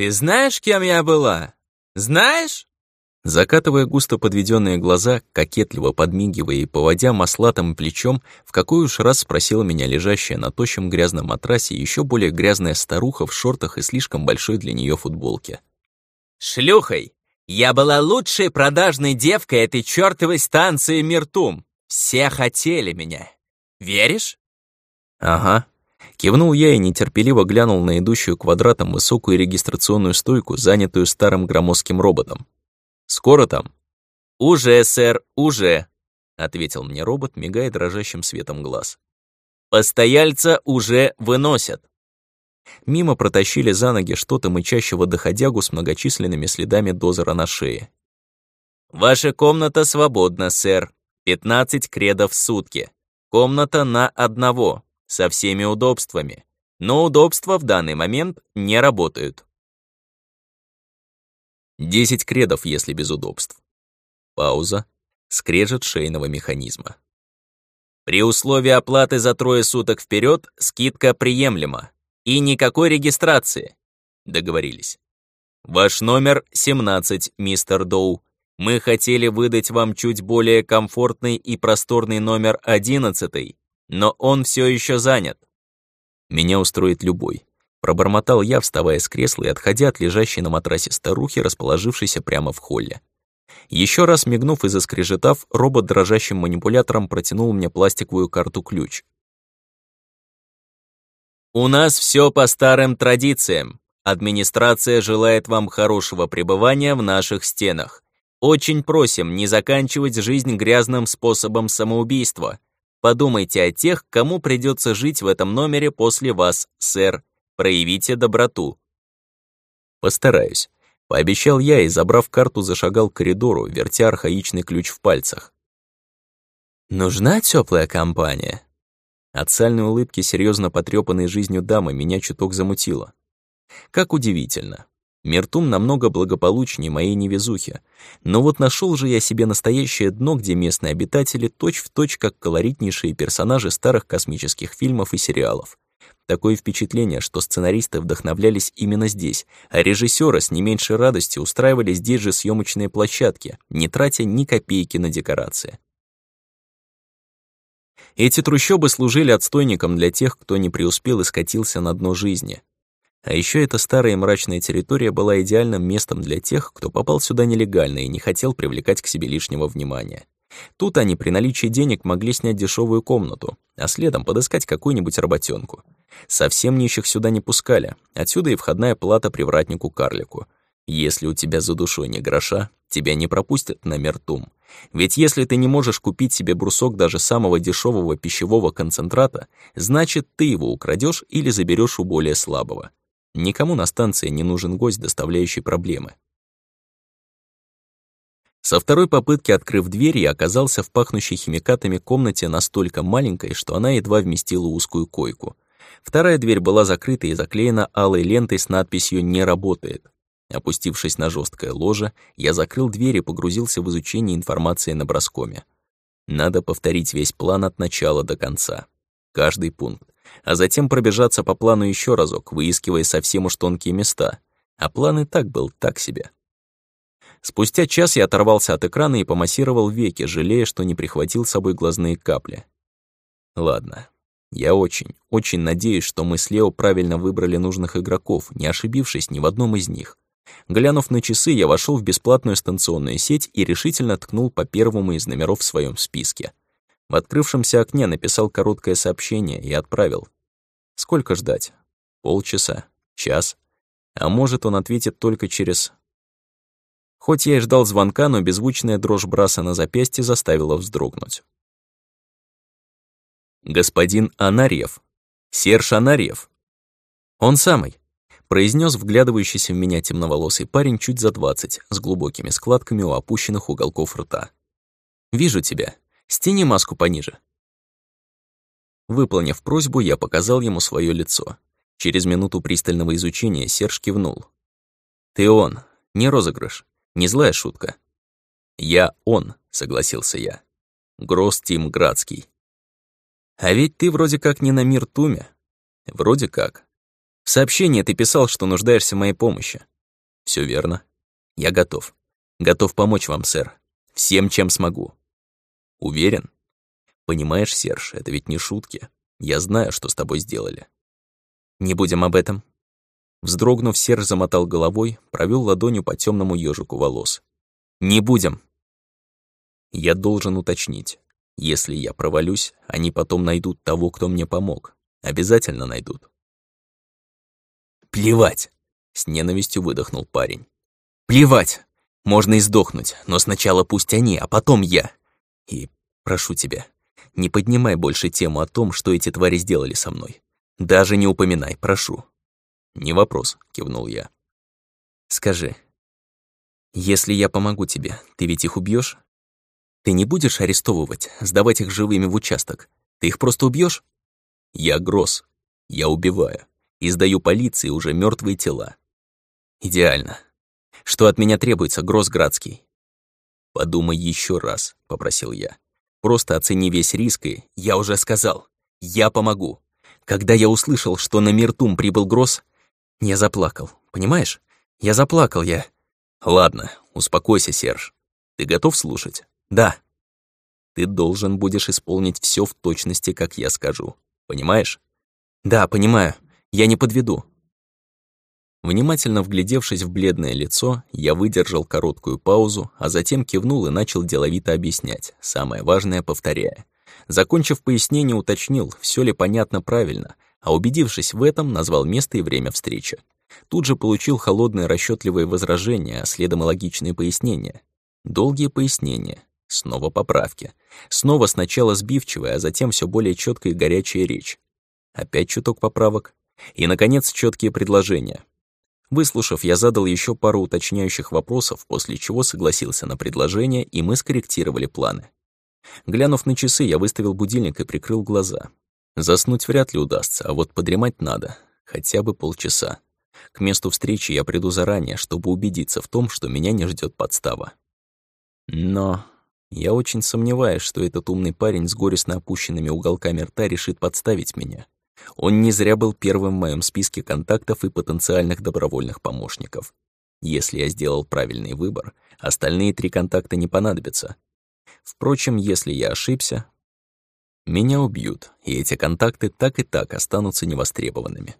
Ты знаешь, кем я была? Знаешь?» Закатывая густо подведенные глаза, кокетливо подмигивая и поводя маслатым плечом, в какой уж раз спросила меня лежащая на тощем грязном матрасе еще более грязная старуха в шортах и слишком большой для нее футболке. «Шлюхой! Я была лучшей продажной девкой этой чертовой станции Миртум. Все хотели меня. Веришь?» «Ага». Кивнул я и нетерпеливо глянул на идущую квадратом высокую регистрационную стойку, занятую старым громоздким роботом. Скоро там?» «Уже, сэр, уже», — ответил мне робот, мигая дрожащим светом глаз. «Постояльца уже выносят». Мимо протащили за ноги что-то мычащего доходягу с многочисленными следами дозера на шее. «Ваша комната свободна, сэр. 15 кредов в сутки. Комната на одного, со всеми удобствами. Но удобства в данный момент не работают». Десять кредов, если без удобств. Пауза. Скрежет шейного механизма. При условии оплаты за трое суток вперед скидка приемлема. И никакой регистрации. Договорились. Ваш номер 17, мистер Доу. Мы хотели выдать вам чуть более комфортный и просторный номер 11, но он все еще занят. Меня устроит любой. Пробормотал я, вставая с кресла и отходя от лежащей на матрасе старухи, расположившейся прямо в холле. Еще раз мигнув и заскрежетав, робот дрожащим манипулятором протянул мне пластиковую карту-ключ. «У нас все по старым традициям. Администрация желает вам хорошего пребывания в наших стенах. Очень просим не заканчивать жизнь грязным способом самоубийства. Подумайте о тех, кому придется жить в этом номере после вас, сэр. Проявите доброту». «Постараюсь», — пообещал я и, забрав карту, зашагал к коридору, вертя архаичный ключ в пальцах. «Нужна теплая компания?» От сальной улыбки серьезно потрепанной жизнью дамы меня чуток замутило. Как удивительно. Миртум намного благополучнее моей невезухи. Но вот нашел же я себе настоящее дно, где местные обитатели точь-в-точь точь как колоритнейшие персонажи старых космических фильмов и сериалов. Такое впечатление, что сценаристы вдохновлялись именно здесь, а режиссеры с не меньшей радостью устраивали здесь же съемочные площадки, не тратя ни копейки на декорации. Эти трущобы служили отстойником для тех, кто не преуспел и скатился на дно жизни. А еще эта старая мрачная территория была идеальным местом для тех, кто попал сюда нелегально и не хотел привлекать к себе лишнего внимания. Тут они при наличии денег могли снять дешевую комнату, а следом подыскать какую-нибудь работенку. Совсем нищих сюда не пускали, отсюда и входная плата привратнику-карлику. Если у тебя за душой не гроша, тебя не пропустят на мертум. Ведь если ты не можешь купить себе брусок даже самого дешевого пищевого концентрата, значит, ты его украдешь или заберешь у более слабого. Никому на станции не нужен гость, доставляющий проблемы. Со второй попытки, открыв дверь, я оказался в пахнущей химикатами комнате настолько маленькой, что она едва вместила узкую койку. Вторая дверь была закрыта и заклеена алой лентой с надписью «Не работает». Опустившись на жесткое ложе, я закрыл дверь и погрузился в изучение информации на броскоме. Надо повторить весь план от начала до конца. Каждый пункт. А затем пробежаться по плану еще разок, выискивая совсем уж тонкие места. А план и так был так себе. Спустя час я оторвался от экрана и помассировал веки, жалея, что не прихватил с собой глазные капли. Ладно. Я очень, очень надеюсь, что мы с Лео правильно выбрали нужных игроков, не ошибившись ни в одном из них. Глянув на часы, я вошел в бесплатную станционную сеть и решительно ткнул по первому из номеров в своем списке. В открывшемся окне написал короткое сообщение и отправил. Сколько ждать? Полчаса? Час? А может, он ответит только через Хоть я и ждал звонка, но беззвучная дрожь браса на запястье заставила вздрогнуть. «Господин Анарьев. Серж Анарьев. Он самый», — произнес вглядывающийся в меня темноволосый парень чуть за двадцать, с глубокими складками у опущенных уголков рта. «Вижу тебя. Стяни маску пониже». Выполнив просьбу, я показал ему свое лицо. Через минуту пристального изучения Серж кивнул. «Ты он, не розыгрыш. Не злая шутка. «Я он», — согласился я. Гросс Тим Градский. «А ведь ты вроде как не на мир Туме». «Вроде как». В сообщении ты писал, что нуждаешься в моей помощи. Все верно. Я готов. Готов помочь вам, сэр. Всем, чем смогу. Уверен? Понимаешь, Серж, это ведь не шутки. Я знаю, что с тобой сделали. Не будем об этом. Вздрогнув, Серж замотал головой, провел ладонью по темному ежику волос. Не будем. Я должен уточнить. Если я провалюсь, они потом найдут того, кто мне помог. Обязательно найдут. Плевать! С ненавистью выдохнул парень. Плевать! Можно и сдохнуть, но сначала пусть они, а потом я. И прошу тебя, не поднимай больше тему о том, что эти твари сделали со мной. Даже не упоминай, прошу. Не вопрос, кивнул я. Скажи, если я помогу тебе, ты ведь их убьешь? Ты не будешь арестовывать, сдавать их живыми в участок? Ты их просто убьешь? Я Гросс. Я убиваю. И сдаю полиции уже мертвые тела. Идеально. Что от меня требуется, Гроссградский? Подумай еще раз, попросил я. Просто оцени весь риск и... Я уже сказал. Я помогу. Когда я услышал, что на Миртум прибыл Гросс, я заплакал. Понимаешь? Я заплакал, я... Ладно, успокойся, Серж. Ты готов слушать? Да. Ты должен будешь исполнить все в точности, как я скажу. Понимаешь? Да, понимаю. Я не подведу. Внимательно вглядевшись в бледное лицо, я выдержал короткую паузу, а затем кивнул и начал деловито объяснять, самое важное повторяя. Закончив пояснение, уточнил, все ли понятно правильно, а убедившись в этом, назвал место и время встречи. Тут же получил холодные расчетливые возражения, а следом и логичные пояснения. Долгие пояснения, снова поправки, снова сначала сбивчивая, а затем все более четкая и горячая речь. Опять чуток поправок. И, наконец, четкие предложения. Выслушав, я задал еще пару уточняющих вопросов, после чего согласился на предложение, и мы скорректировали планы. Глянув на часы, я выставил будильник и прикрыл глаза. Заснуть вряд ли удастся, а вот подремать надо. Хотя бы полчаса. К месту встречи я приду заранее, чтобы убедиться в том, что меня не ждет подстава. Но я очень сомневаюсь, что этот умный парень с горестно опущенными уголками рта решит подставить меня. Он не зря был первым в моем списке контактов и потенциальных добровольных помощников. Если я сделал правильный выбор, остальные три контакта не понадобятся. Впрочем, если я ошибся, меня убьют, и эти контакты так и так останутся невостребованными.